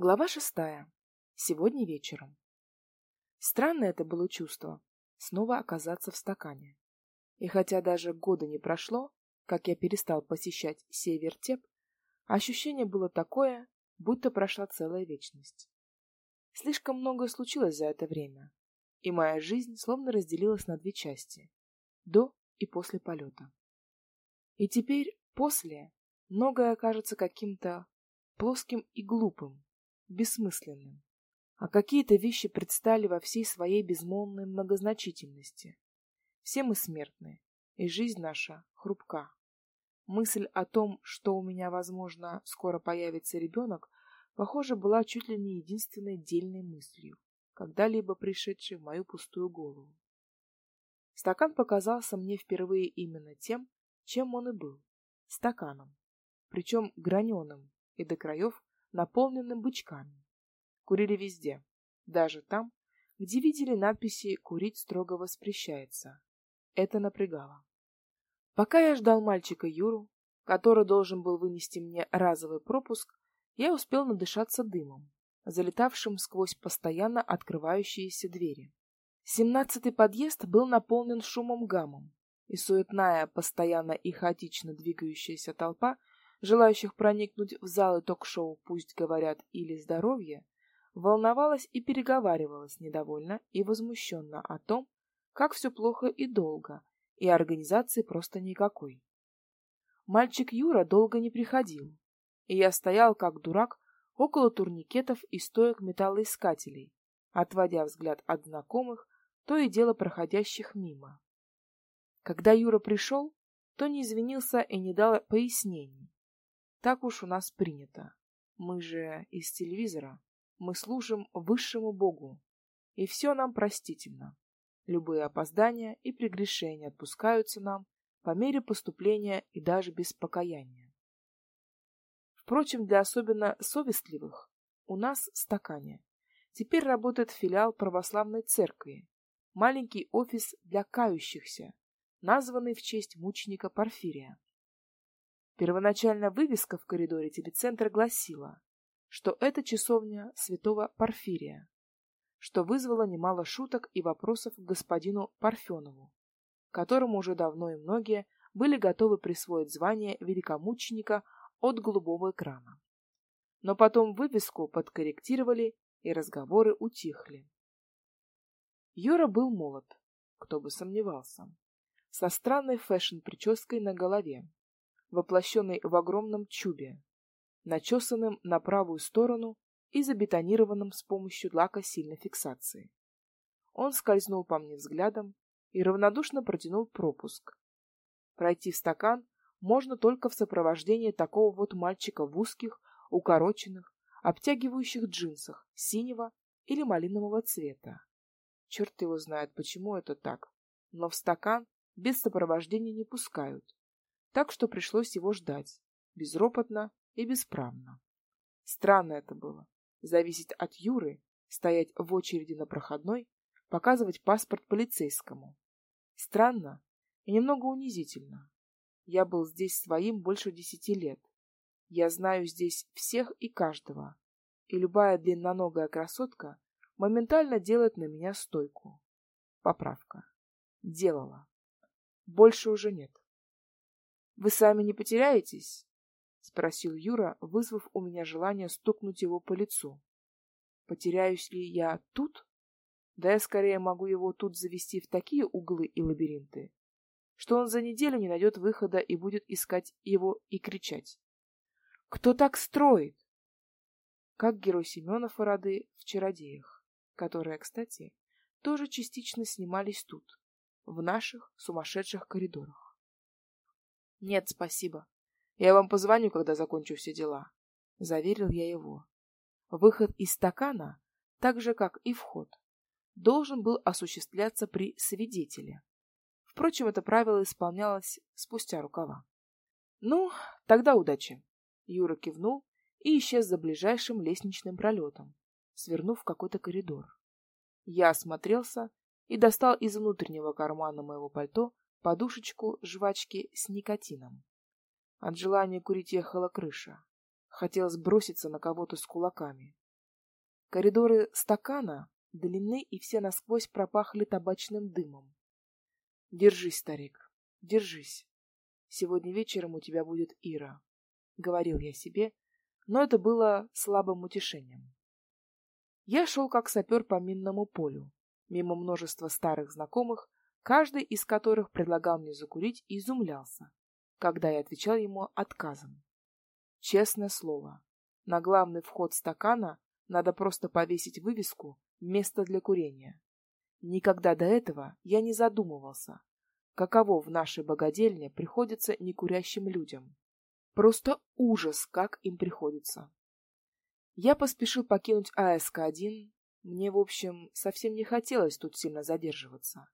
Глава шестая. Сегодня вечером. Странное это было чувство — снова оказаться в стакане. И хотя даже года не прошло, как я перестал посещать севертеп, ощущение было такое, будто прошла целая вечность. Слишком многое случилось за это время, и моя жизнь словно разделилась на две части — до и после полета. И теперь, после, многое окажется каким-то плоским и глупым, бессмысленным, а какие-то вещи предстали во всей своей безмолвной многозначительности. Все мы смертны, и жизнь наша хрупка. Мысль о том, что у меня, возможно, скоро появится ребенок, похоже, была чуть ли не единственной дельной мыслью, когда-либо пришедшей в мою пустую голову. Стакан показался мне впервые именно тем, чем он и был — стаканом, причем граненым и до краев наполненным бычками. Курили везде, даже там, где видели надписи «Курить строго воспрещается». Это напрягало. Пока я ждал мальчика Юру, который должен был вынести мне разовый пропуск, я успел надышаться дымом, залетавшим сквозь постоянно открывающиеся двери. Семнадцатый подъезд был наполнен шумом гамом, и суетная, постоянно и хаотично двигающаяся толпа желающих проникнуть в залы ток-шоу «Пусть говорят» или «Здоровье», волновалась и переговаривалась недовольно и возмущенно о том, как все плохо и долго, и организации просто никакой. Мальчик Юра долго не приходил, и я стоял как дурак около турникетов и стоек металлоискателей, отводя взгляд от знакомых, то и дело проходящих мимо. Когда Юра пришел, то не извинился и не дал пояснений, так уж у нас принято. Мы же из телевизора. Мы служим высшему Богу. И все нам простительно. Любые опоздания и прегрешения отпускаются нам по мере поступления и даже без покаяния. Впрочем, для особенно совестливых у нас в стакане теперь работает филиал православной церкви, маленький офис для кающихся, названный в честь мученика Порфирия. Первоначально вывеска в коридоре телецентра гласила, что это часовня святого Порфирия, что вызвало немало шуток и вопросов к господину Парфенову, которому уже давно и многие были готовы присвоить звание великомученика от голубого экрана. Но потом вывеску подкорректировали, и разговоры утихли. Юра был молод, кто бы сомневался, со странной фэшн-прической на голове, воплощенный в огромном чубе, начесанным на правую сторону и забетонированным с помощью лака сильной фиксации. Он скользнул по мне взглядом и равнодушно протянул пропуск. Пройти в стакан можно только в сопровождении такого вот мальчика в узких, укороченных, обтягивающих джинсах синего или малинового цвета. Черт его знает, почему это так, но в стакан без сопровождения не пускают так что пришлось его ждать, безропотно и бесправно. Странно это было, зависеть от Юры, стоять в очереди на проходной, показывать паспорт полицейскому. Странно и немного унизительно. Я был здесь своим больше десяти лет. Я знаю здесь всех и каждого, и любая длинноногая красотка моментально делает на меня стойку. Поправка. Делала. Больше уже нет. Вы сами не потеряетесь? — спросил Юра, вызвав у меня желание стукнуть его по лицу. — Потеряюсь ли я тут? Да я скорее могу его тут завести в такие углы и лабиринты, что он за неделю не найдет выхода и будет искать его и кричать. «Кто так строит?» Как герой Семенов и Рады в «Чародеях», которые, кстати, тоже частично снимались тут, в наших сумасшедших коридорах. Нет, спасибо. Я вам позвоню, когда закончу все дела, заверил я его. Выход из стакана, так же как и вход, должен был осуществляться при свидетеле. Впрочем, это правило исполнялось спустя рукава. Ну, тогда удачи. Юра кивнул и исчез за ближайшим лестничным пролетом, свернув в какой-то коридор. Я осмотрелся и достал из внутреннего кармана моего пальто подушечку жвачки с никотином. От желания курить ехала крыша. Хотелось броситься на кого-то с кулаками, Коридоры стакана длинны и все насквозь пропахли табачным дымом. Держись, старик, держись. Сегодня вечером у тебя будет Ира, — говорил я себе, но это было слабым утешением. Я шел как сапер по минному полю, мимо множества старых знакомых, каждый из которых предлагал мне закурить и изумлялся, когда я отвечал ему отказом. Честное слово, на главный вход стакана надо просто повесить вывеску «Место для курения». Никогда до этого я не задумывался, каково в нашей богадельне приходится некурящим людям. Просто ужас, как им приходится. Я поспешил покинуть АСК-1. Мне, в общем, совсем не хотелось тут сильно задерживаться.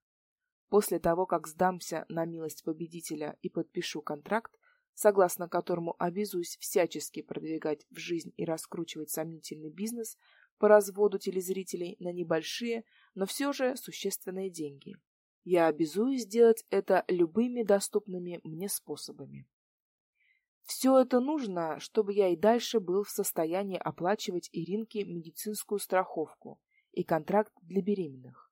После того, как сдамся на милость победителя и подпишу контракт, согласно которому обязуюсь всячески продвигать в жизнь и раскручивать сомнительный бизнес по разводу телезрителей на небольшие, но все же существенные деньги. Я обязуюсь сделать это любыми доступными мне способами. Все это нужно, чтобы я и дальше был в состоянии оплачивать Иринке медицинскую страховку и контракт для беременных.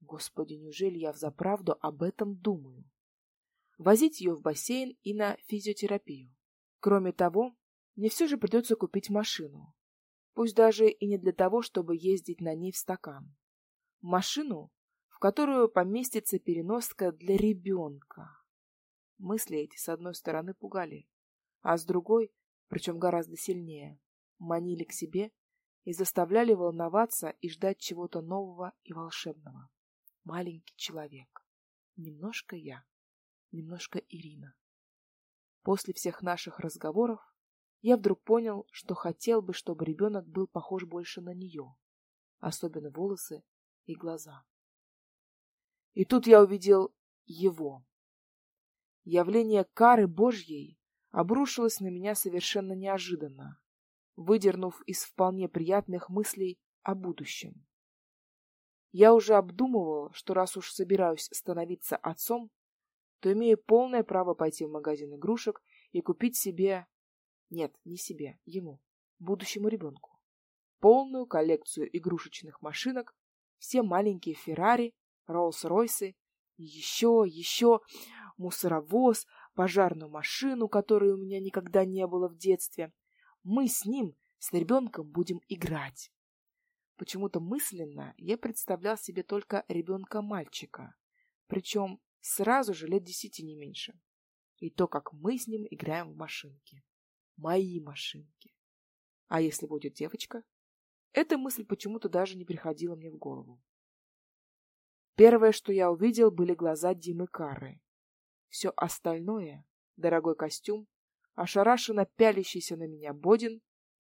Господи, неужели я взаправду об этом думаю? возить ее в бассейн и на физиотерапию. Кроме того, мне все же придется купить машину. Пусть даже и не для того, чтобы ездить на ней в стакан. Машину, в которую поместится переноска для ребенка. Мысли эти с одной стороны пугали, а с другой, причем гораздо сильнее, манили к себе и заставляли волноваться и ждать чего-то нового и волшебного. Маленький человек. Немножко я немножко Ирина. После всех наших разговоров я вдруг понял, что хотел бы, чтобы ребенок был похож больше на нее, особенно волосы и глаза. И тут я увидел его. Явление кары Божьей обрушилось на меня совершенно неожиданно, выдернув из вполне приятных мыслей о будущем. Я уже обдумывал, что раз уж собираюсь становиться отцом, то имею полное право пойти в магазин игрушек и купить себе... Нет, не себе, ему, будущему ребенку. Полную коллекцию игрушечных машинок, все маленькие Феррари, Роллс-Ройсы, еще, еще мусоровоз, пожарную машину, которой у меня никогда не было в детстве. Мы с ним, с ребенком, будем играть. Почему-то мысленно я представлял себе только ребенка-мальчика, причем Сразу же лет десяти не меньше. И то, как мы с ним играем в машинки. Мои машинки. А если будет девочка? Эта мысль почему-то даже не приходила мне в голову. Первое, что я увидел, были глаза Димы Кары. Все остальное — дорогой костюм, ошарашенно пялящийся на меня Бодин,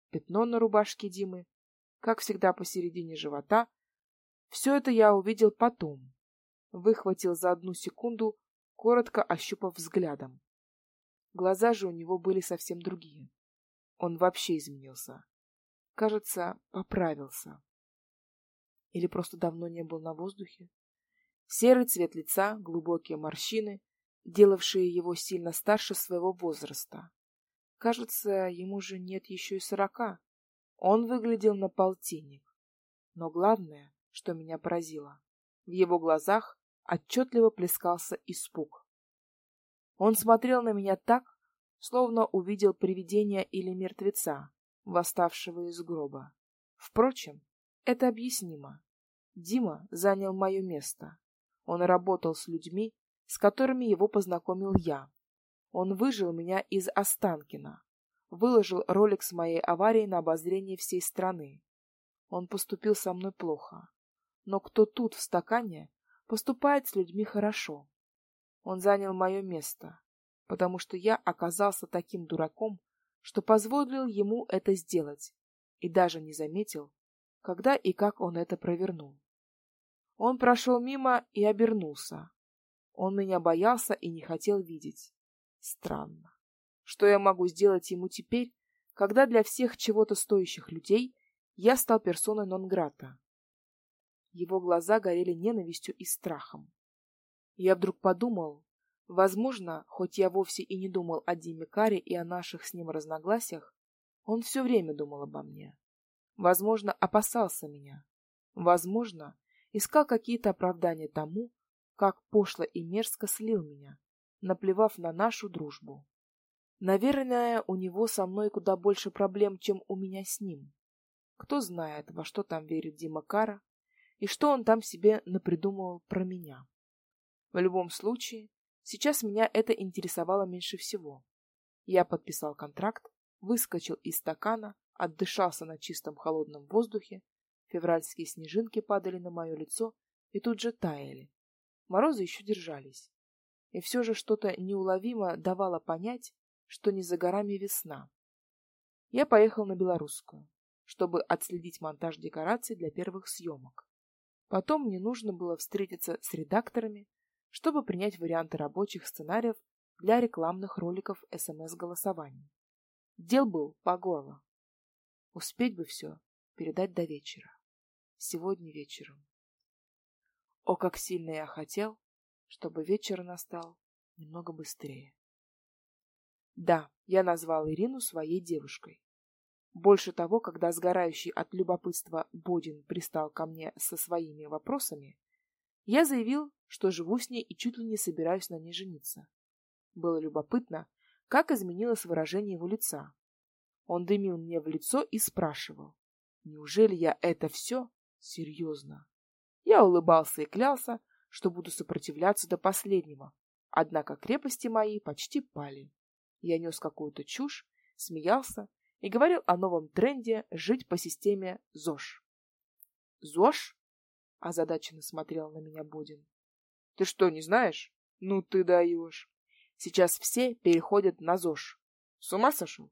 пятно на рубашке Димы, как всегда посередине живота — все это я увидел потом, выхватил за одну секунду, коротко ощупав взглядом. Глаза же у него были совсем другие. Он вообще изменился. Кажется, поправился. Или просто давно не был на воздухе. Серый цвет лица, глубокие морщины, делавшие его сильно старше своего возраста. Кажется, ему же нет еще и сорока. Он выглядел на полтинник. Но главное, что меня поразило, в его глазах отчетливо плескался испуг. Он смотрел на меня так, словно увидел привидение или мертвеца, восставшего из гроба. Впрочем, это объяснимо. Дима занял мое место. Он работал с людьми, с которыми его познакомил я. Он выжил меня из Останкина, выложил ролик с моей аварией на обозрение всей страны. Он поступил со мной плохо. Но кто тут в стакане поступает с людьми хорошо. Он занял мое место, потому что я оказался таким дураком, что позволил ему это сделать, и даже не заметил, когда и как он это провернул. Он прошел мимо и обернулся. Он меня боялся и не хотел видеть. Странно. Что я могу сделать ему теперь, когда для всех чего-то стоящих людей я стал персоной нон-грата? Его глаза горели ненавистью и страхом. Я вдруг подумал, возможно, хоть я вовсе и не думал о Диме Каре и о наших с ним разногласиях, он все время думал обо мне. Возможно, опасался меня. Возможно, искал какие-то оправдания тому, как пошло и мерзко слил меня, наплевав на нашу дружбу. Наверное, у него со мной куда больше проблем, чем у меня с ним. Кто знает, во что там верит Дима Кара и что он там себе напридумывал про меня. В любом случае, сейчас меня это интересовало меньше всего. Я подписал контракт, выскочил из стакана, отдышался на чистом холодном воздухе, февральские снежинки падали на мое лицо и тут же таяли. Морозы еще держались. И все же что-то неуловимо давало понять, что не за горами весна. Я поехал на Белорусскую, чтобы отследить монтаж декораций для первых съемок. Потом мне нужно было встретиться с редакторами, чтобы принять варианты рабочих сценариев для рекламных роликов СМС-голосований. Дел был по горло. Успеть бы все передать до вечера. Сегодня вечером. О, как сильно я хотел, чтобы вечер настал немного быстрее. Да, я назвал Ирину своей девушкой. Больше того, когда сгорающий от любопытства Бодин пристал ко мне со своими вопросами, я заявил, что живу с ней и чуть ли не собираюсь на ней жениться. Было любопытно, как изменилось выражение его лица. Он дымил мне в лицо и спрашивал, неужели я это все серьезно? Я улыбался и клялся, что буду сопротивляться до последнего, однако крепости мои почти пали. Я нес какую-то чушь, смеялся и говорил о новом тренде жить по системе ЗОЖ. «ЗОЖ?» — озадаченно смотрел на меня Бодин. «Ты что, не знаешь? Ну ты даешь. Сейчас все переходят на ЗОЖ. С ума сошел?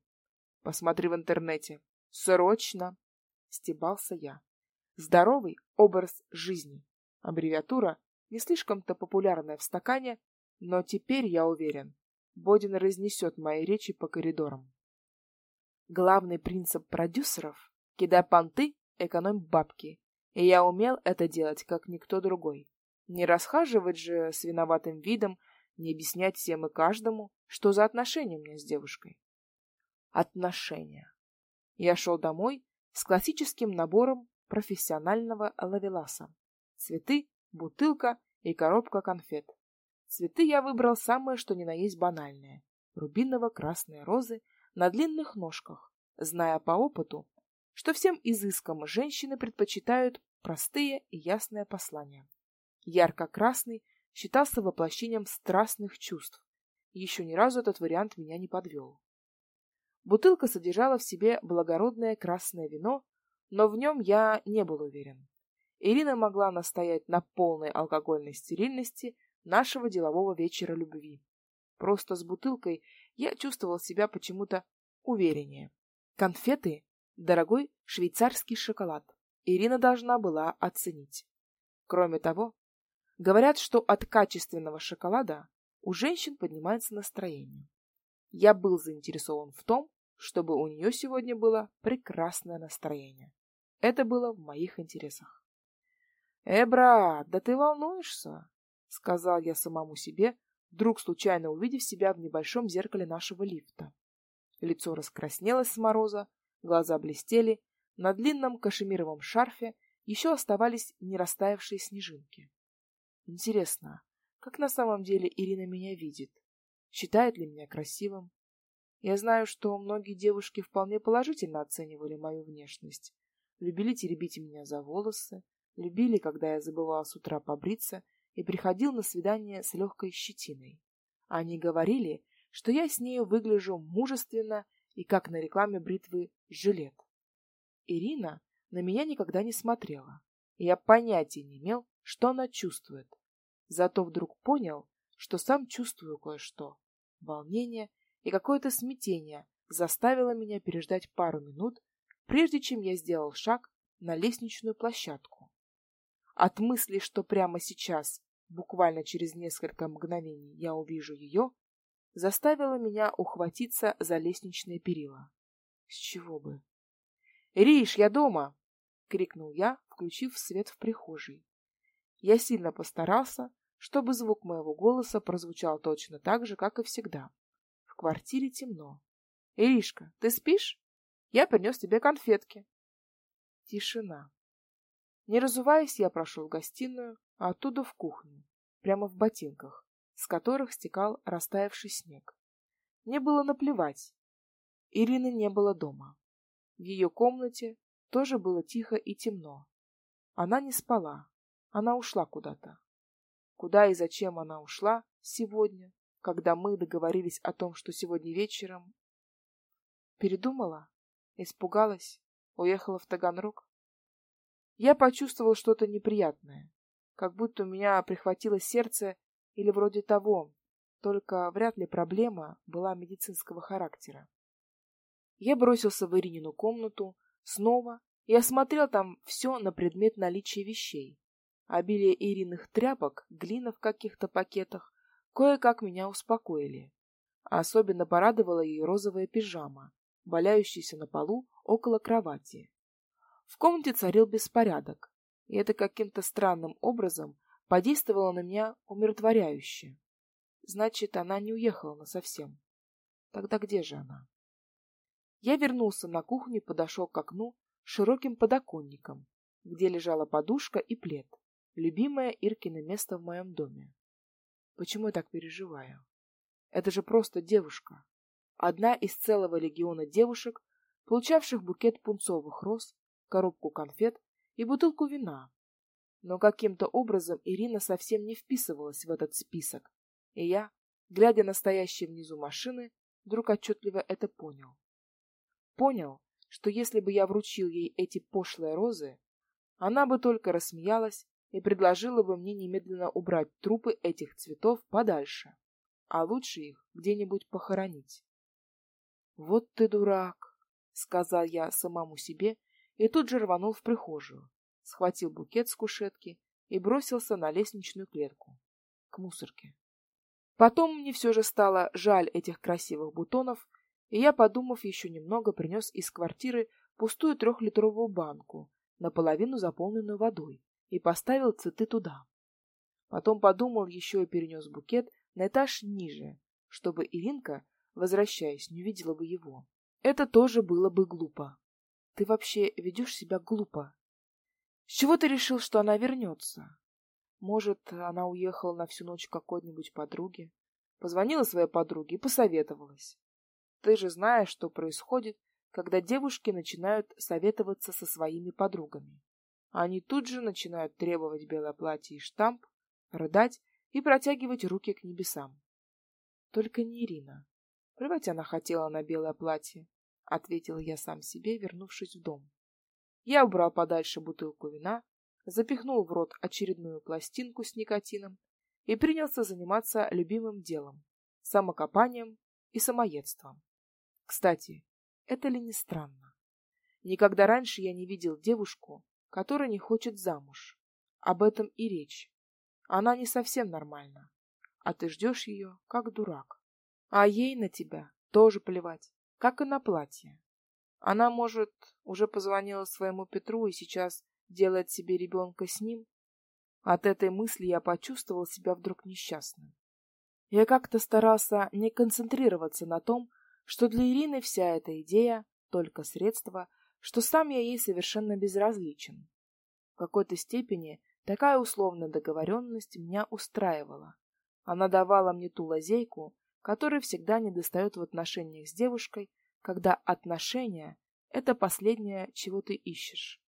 Посмотри в интернете. Срочно!» — стебался я. «Здоровый образ жизни». Аббревиатура не слишком-то популярная в стакане, но теперь я уверен, Бодин разнесет мои речи по коридорам. Главный принцип продюсеров — кидай понты, экономь бабки. И я умел это делать, как никто другой. Не расхаживать же с виноватым видом, не объяснять всем и каждому, что за отношения у меня с девушкой. Отношения. Я шел домой с классическим набором профессионального лавеласа. Цветы, бутылка и коробка конфет. Цветы я выбрал самые, что ни на есть банальные. Рубиново-красные розы на длинных ножках, зная по опыту, что всем изыскам женщины предпочитают простые и ясные послания. Ярко-красный считался воплощением страстных чувств. Еще ни разу этот вариант меня не подвел. Бутылка содержала в себе благородное красное вино, но в нем я не был уверен. Ирина могла настоять на полной алкогольной стерильности нашего делового вечера любви. Просто с бутылкой я чувствовал себя почему-то увереннее. Конфеты — дорогой швейцарский шоколад. Ирина должна была оценить. Кроме того, говорят, что от качественного шоколада у женщин поднимается настроение. Я был заинтересован в том, чтобы у нее сегодня было прекрасное настроение. Это было в моих интересах. — Э, брат, да ты волнуешься? — сказал я самому себе, вдруг случайно увидев себя в небольшом зеркале нашего лифта. Лицо раскраснелось с мороза, глаза блестели, на длинном кашемировом шарфе еще оставались не растаявшие снежинки. Интересно, как на самом деле Ирина меня видит? Считает ли меня красивым? Я знаю, что многие девушки вполне положительно оценивали мою внешность. Любили теребить меня за волосы, любили, когда я забывала с утра побриться и приходил на свидание с легкой щетиной. Они говорили, что я с нею выгляжу мужественно и, как на рекламе бритвы, жилет. Ирина на меня никогда не смотрела, и я понятия не имел, что она чувствует. Зато вдруг понял, что сам чувствую кое-что. Волнение и какое-то смятение заставило меня переждать пару минут, прежде чем я сделал шаг на лестничную площадку. От мысли, что прямо сейчас буквально через несколько мгновений я увижу ее, заставила меня ухватиться за лестничные перила. С чего бы? «Риш, я дома!» — крикнул я, включив свет в прихожей. Я сильно постарался, чтобы звук моего голоса прозвучал точно так же, как и всегда. В квартире темно. «Иришка, ты спишь? Я принес тебе конфетки». Тишина. Не разуваясь, я прошел в гостиную, а оттуда в кухню, прямо в ботинках, с которых стекал растаявший снег. Мне было наплевать. Ирины не было дома. В ее комнате тоже было тихо и темно. Она не спала. Она ушла куда-то. Куда и зачем она ушла сегодня, когда мы договорились о том, что сегодня вечером... Передумала? Испугалась? Уехала в Таганрог? Я почувствовал что-то неприятное, как будто у меня прихватило сердце или вроде того, только вряд ли проблема была медицинского характера. Я бросился в Иринину комнату снова и осмотрел там все на предмет наличия вещей. Обилие Ириных тряпок, глина в каких-то пакетах кое-как меня успокоили. особенно порадовала ее розовая пижама, валяющаяся на полу около кровати. В комнате царил беспорядок, и это каким-то странным образом подействовало на меня умиротворяюще. Значит, она не уехала насовсем. Тогда где же она? Я вернулся на кухню и подошел к окну широким подоконником, где лежала подушка и плед, любимое Иркино место в моем доме. Почему я так переживаю? Это же просто девушка. Одна из целого легиона девушек, получавших букет пунцовых роз, коробку конфет и бутылку вина. Но каким-то образом Ирина совсем не вписывалась в этот список, и я, глядя на стоящие внизу машины, вдруг отчетливо это понял. Понял, что если бы я вручил ей эти пошлые розы, она бы только рассмеялась и предложила бы мне немедленно убрать трупы этих цветов подальше, а лучше их где-нибудь похоронить. «Вот ты дурак!» — сказал я самому себе и тут же рванул в прихожую, схватил букет с кушетки и бросился на лестничную клетку, к мусорке. Потом мне все же стало жаль этих красивых бутонов, и я, подумав еще немного, принес из квартиры пустую трехлитровую банку, наполовину заполненную водой, и поставил цветы туда. Потом подумал еще и перенес букет на этаж ниже, чтобы Иринка, возвращаясь, не увидела бы его. Это тоже было бы глупо. Ты вообще ведешь себя глупо. С чего ты решил, что она вернется? Может, она уехала на всю ночь к какой-нибудь подруге? Позвонила своей подруге и посоветовалась. Ты же знаешь, что происходит, когда девушки начинают советоваться со своими подругами. Они тут же начинают требовать белое платье и штамп, рыдать и протягивать руки к небесам. Только не Ирина. Плевать она хотела на белое платье, — ответил я сам себе, вернувшись в дом. Я убрал подальше бутылку вина, запихнул в рот очередную пластинку с никотином и принялся заниматься любимым делом — самокопанием и самоедством. Кстати, это ли не странно? Никогда раньше я не видел девушку, которая не хочет замуж. Об этом и речь. Она не совсем нормальна, а ты ждешь ее, как дурак. А ей на тебя тоже плевать как и на платье. Она, может, уже позвонила своему Петру и сейчас делает себе ребенка с ним? От этой мысли я почувствовал себя вдруг несчастным. Я как-то старался не концентрироваться на том, что для Ирины вся эта идея — только средство, что сам я ей совершенно безразличен. В какой-то степени такая условная договоренность меня устраивала. Она давала мне ту лазейку, который всегда недостает в отношениях с девушкой, когда отношения — это последнее, чего ты ищешь.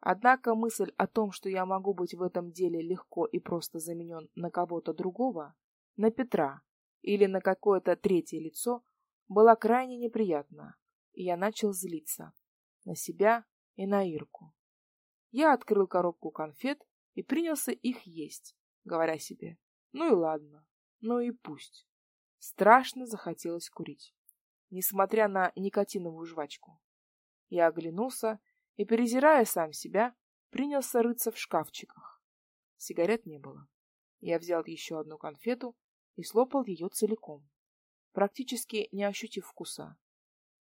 Однако мысль о том, что я могу быть в этом деле легко и просто заменен на кого-то другого, на Петра или на какое-то третье лицо, была крайне неприятна, и я начал злиться на себя и на Ирку. Я открыл коробку конфет и принялся их есть, говоря себе, ну и ладно, ну и пусть. Страшно захотелось курить, несмотря на никотиновую жвачку. Я оглянулся и, перезирая сам себя, принялся рыться в шкафчиках. Сигарет не было. Я взял еще одну конфету и слопал ее целиком, практически не ощутив вкуса.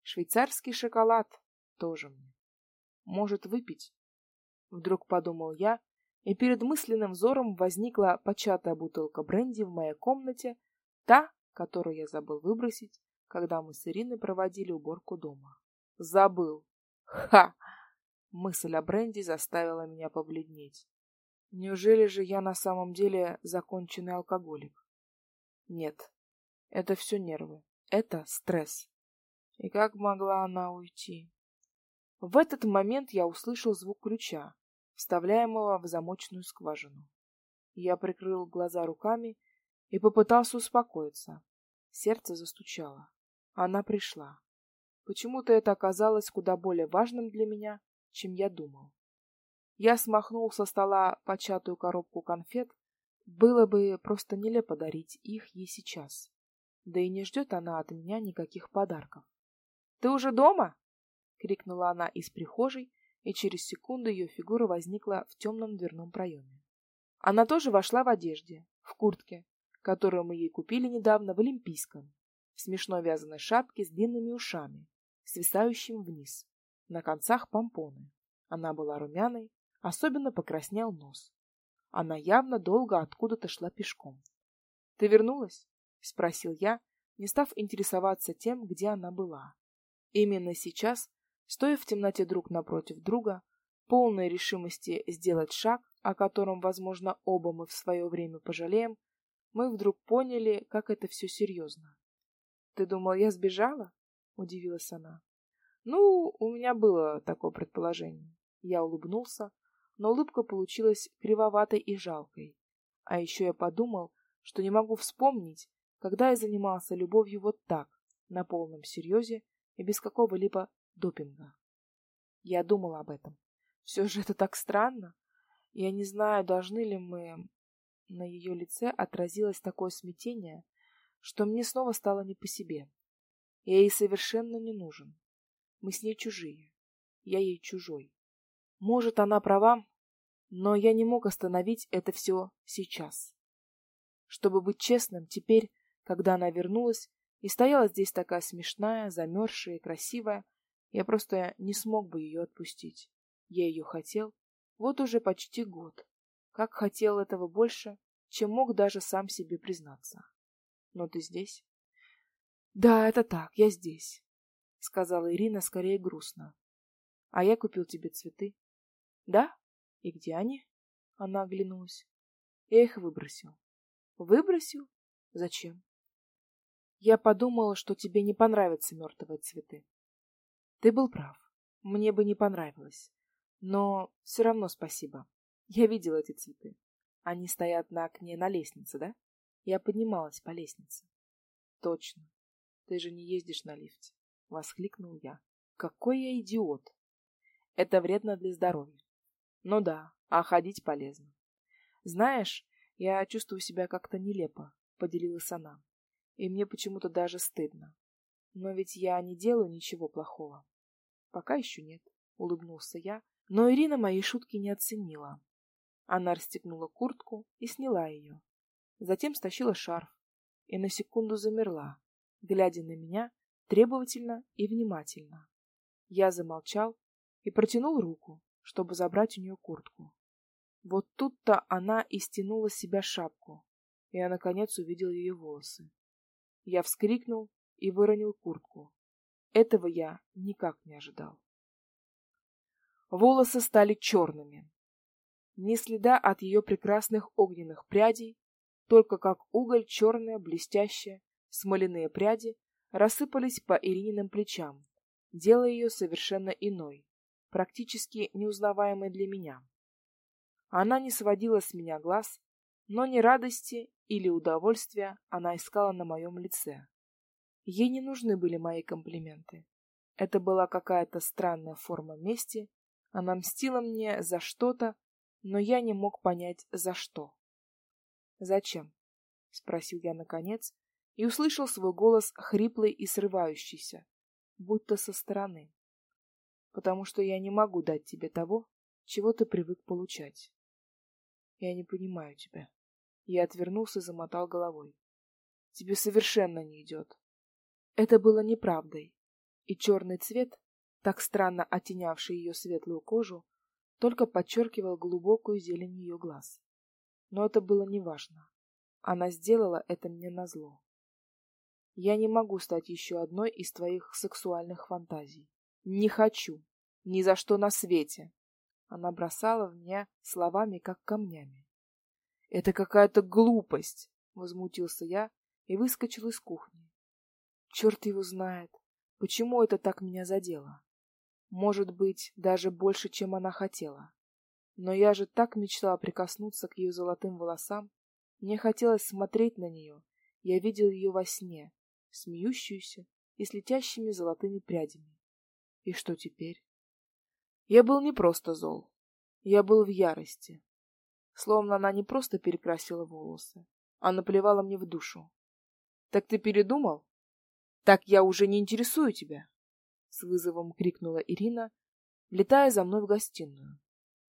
Швейцарский шоколад тоже мне. Может выпить? Вдруг подумал я, и перед мысленным взором возникла початая бутылка бренди в моей комнате, та, которую я забыл выбросить, когда мы с Ириной проводили уборку дома. Забыл. Ха! Мысль о бренде заставила меня побледнеть. Неужели же я на самом деле законченный алкоголик? Нет, это все нервы. Это стресс. И как могла она уйти? В этот момент я услышал звук ключа, вставляемого в замочную скважину. Я прикрыл глаза руками и попытался успокоиться. Сердце застучало. Она пришла. Почему-то это оказалось куда более важным для меня, чем я думал. Я смахнул со стола початую коробку конфет. Было бы просто нелепо дарить их ей сейчас. Да и не ждет она от меня никаких подарков. «Ты уже дома?» — крикнула она из прихожей, и через секунду ее фигура возникла в темном дверном проеме. Она тоже вошла в одежде, в куртке, которую мы ей купили недавно в Олимпийском, в смешной вязаной шапке с длинными ушами, свисающим вниз, на концах помпоны. Она была румяной, особенно покраснел нос. Она явно долго откуда-то шла пешком. — Ты вернулась? — спросил я, не став интересоваться тем, где она была. Именно сейчас, стоя в темноте друг напротив друга, полной решимости сделать шаг, о котором, возможно, оба мы в свое время пожалеем, мы вдруг поняли, как это все серьезно. — Ты думал, я сбежала? — удивилась она. — Ну, у меня было такое предположение. Я улыбнулся, но улыбка получилась кривоватой и жалкой. А еще я подумал, что не могу вспомнить, когда я занимался любовью вот так, на полном серьезе и без какого-либо допинга. Я думал об этом. Все же это так странно. Я не знаю, должны ли мы... На ее лице отразилось такое смятение, что мне снова стало не по себе. Я ей совершенно не нужен. Мы с ней чужие. Я ей чужой. Может, она права, но я не мог остановить это все сейчас. Чтобы быть честным, теперь, когда она вернулась и стояла здесь такая смешная, замерзшая и красивая, я просто не смог бы ее отпустить. Я ее хотел вот уже почти год. Как хотел этого больше, чем мог даже сам себе признаться. Но ты здесь? Да, это так, я здесь, сказала Ирина скорее грустно. А я купил тебе цветы. Да? И где они? Она оглянулась. Я их выбросил. Выбросил? Зачем? Я подумала, что тебе не понравятся мертвые цветы. Ты был прав. Мне бы не понравилось. Но все равно спасибо. Я видела эти цветы. Они стоят на окне на лестнице, да? Я поднималась по лестнице. Точно. Ты же не ездишь на лифте. Воскликнул я. Какой я идиот. Это вредно для здоровья. Ну да, а ходить полезно. Знаешь, я чувствую себя как-то нелепо, поделилась она. И мне почему-то даже стыдно. Но ведь я не делаю ничего плохого. Пока еще нет, улыбнулся я, но Ирина мои шутки не оценила. Она расстегнула куртку и сняла ее. Затем стащила шарф и на секунду замерла, глядя на меня требовательно и внимательно. Я замолчал и протянул руку, чтобы забрать у нее куртку. Вот тут-то и истянула с себя шапку, и я, наконец, увидел ее волосы. Я вскрикнул и выронил куртку. Этого я никак не ожидал. Волосы стали черными. Ни следа от ее прекрасных огненных прядей, только как уголь черные, блестящие, смоляные пряди рассыпались по Ирининым плечам, делая ее совершенно иной, практически неузнаваемой для меня. Она не сводила с меня глаз, но ни радости или удовольствия она искала на моем лице. Ей не нужны были мои комплименты. Это была какая-то странная форма мести, она мстила мне за что-то, но я не мог понять, за что. «Зачем?» — спросил я наконец и услышал свой голос хриплый и срывающийся, будто со стороны потому что я не могу дать тебе того, чего ты привык получать. Я не понимаю тебя. Я отвернулся и замотал головой. Тебе совершенно не идет. Это было неправдой, и черный цвет, так странно оттенявший ее светлую кожу, только подчеркивал глубокую зелень ее глаз. Но это было неважно. Она сделала это мне назло. Я не могу стать еще одной из твоих сексуальных фантазий. Не хочу. Ни за что на свете. Она бросала в меня словами, как камнями. Это какая-то глупость, возмутился я и выскочил из кухни. Черт его знает, почему это так меня задело. Может быть, даже больше, чем она хотела. Но я же так мечтала прикоснуться к ее золотым волосам. Мне хотелось смотреть на нее. Я видел ее во сне, смеющуюся и с летящими золотыми прядями. И что теперь? Я был не просто зол. Я был в ярости. Словно она не просто перекрасила волосы, а наплевала мне в душу. Так ты передумал? Так я уже не интересую тебя, с вызовом крикнула Ирина, влетая за мной в гостиную.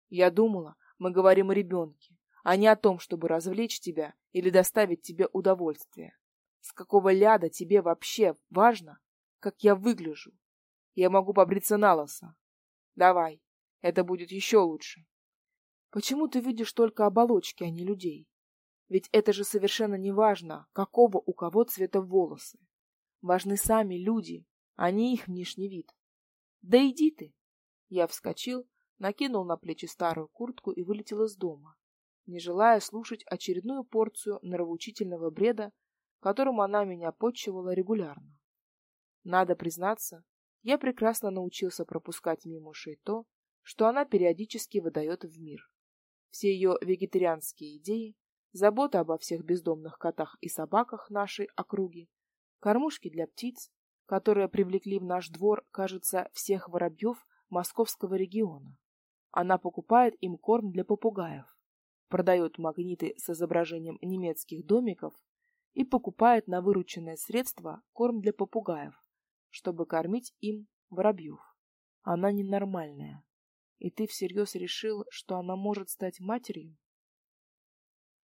Я думала, мы говорим о ребенке, а не о том, чтобы развлечь тебя или доставить тебе удовольствие. С какого ляда тебе вообще важно, как я выгляжу? Я могу побриться на лосо, Давай, это будет еще лучше. Почему ты видишь только оболочки, а не людей? Ведь это же совершенно не важно, какого у кого цвета волосы. Важны сами люди, а не их внешний вид. Да иди ты. Я вскочил, накинул на плечи старую куртку и вылетел из дома, не желая слушать очередную порцию нравоучительного бреда, которым она меня подчивала регулярно. Надо признаться, я прекрасно научился пропускать мимо ушей то, что она периодически выдает в мир. Все ее вегетарианские идеи, забота обо всех бездомных котах и собаках нашей округи, кормушки для птиц, которые привлекли в наш двор, кажется, всех воробьев московского региона. Она покупает им корм для попугаев, продает магниты с изображением немецких домиков и покупает на вырученные средства корм для попугаев, чтобы кормить им воробьев. Она ненормальная. И ты всерьез решил, что она может стать матерью?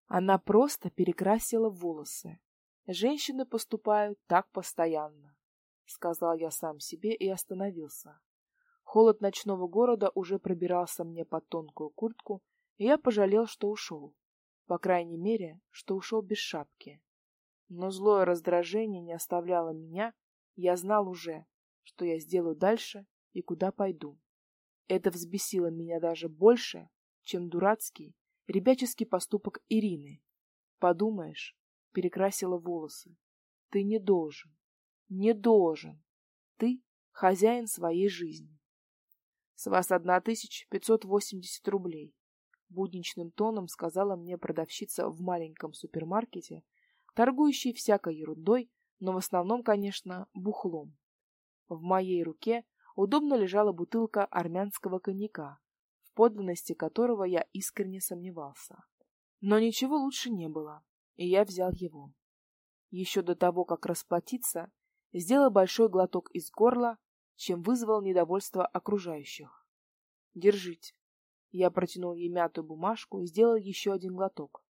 Она просто перекрасила волосы. Женщины поступают так постоянно, сказал я сам себе и остановился. Холод ночного города уже пробирался мне под тонкую куртку, и я пожалел, что ушел. По крайней мере, что ушел без шапки. Но злое раздражение не оставляло меня я знал уже, что я сделаю дальше и куда пойду. Это взбесило меня даже больше, чем дурацкий, ребяческий поступок Ирины. Подумаешь, перекрасила волосы. Ты не должен, не должен. Ты хозяин своей жизни. С вас одна тысяча пятьсот восемьдесят рублей. Будничным тоном сказала мне продавщица в маленьком супермаркете, торгующей всякой ерундой но в основном, конечно, бухлом. В моей руке удобно лежала бутылка армянского коньяка, в подлинности которого я искренне сомневался. Но ничего лучше не было, и я взял его. Еще до того, как расплатиться, сделал большой глоток из горла, чем вызвал недовольство окружающих. Держите. Я протянул ей мятую бумажку и сделал еще один глоток.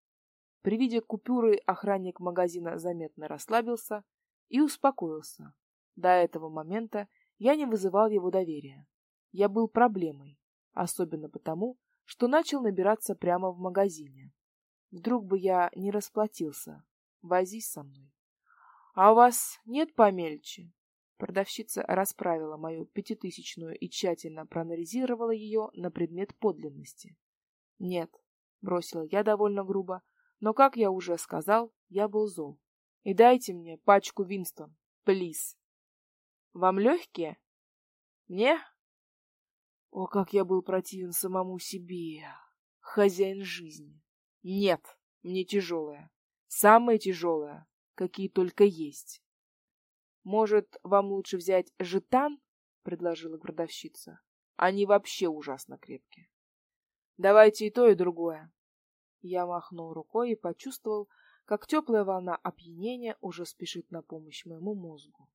При виде купюры охранник магазина заметно расслабился и успокоился. До этого момента я не вызывал его доверия. Я был проблемой, особенно потому, что начал набираться прямо в магазине. Вдруг бы я не расплатился. Возись со мной. — А у вас нет помельче? Продавщица расправила мою пятитысячную и тщательно проанализировала ее на предмет подлинности. — Нет, — бросила я довольно грубо, но, как я уже сказал, я был зол. И дайте мне пачку Винстон, плиз. Вам легкие? Мне? О, как я был противен самому себе, хозяин жизни. Нет, мне тяжелое. Самое тяжелое, какие только есть. Может, вам лучше взять жетан? предложила продавщица. Они вообще ужасно крепкие. Давайте и то, и другое. Я махнул рукой и почувствовал, как теплая волна опьянения уже спешит на помощь моему мозгу,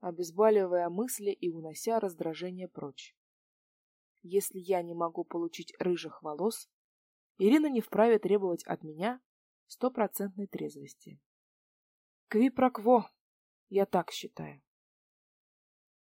обезболивая мысли и унося раздражение прочь. Если я не могу получить рыжих волос, Ирина не вправе требовать от меня стопроцентной трезвости. Квипрокво, я так считаю.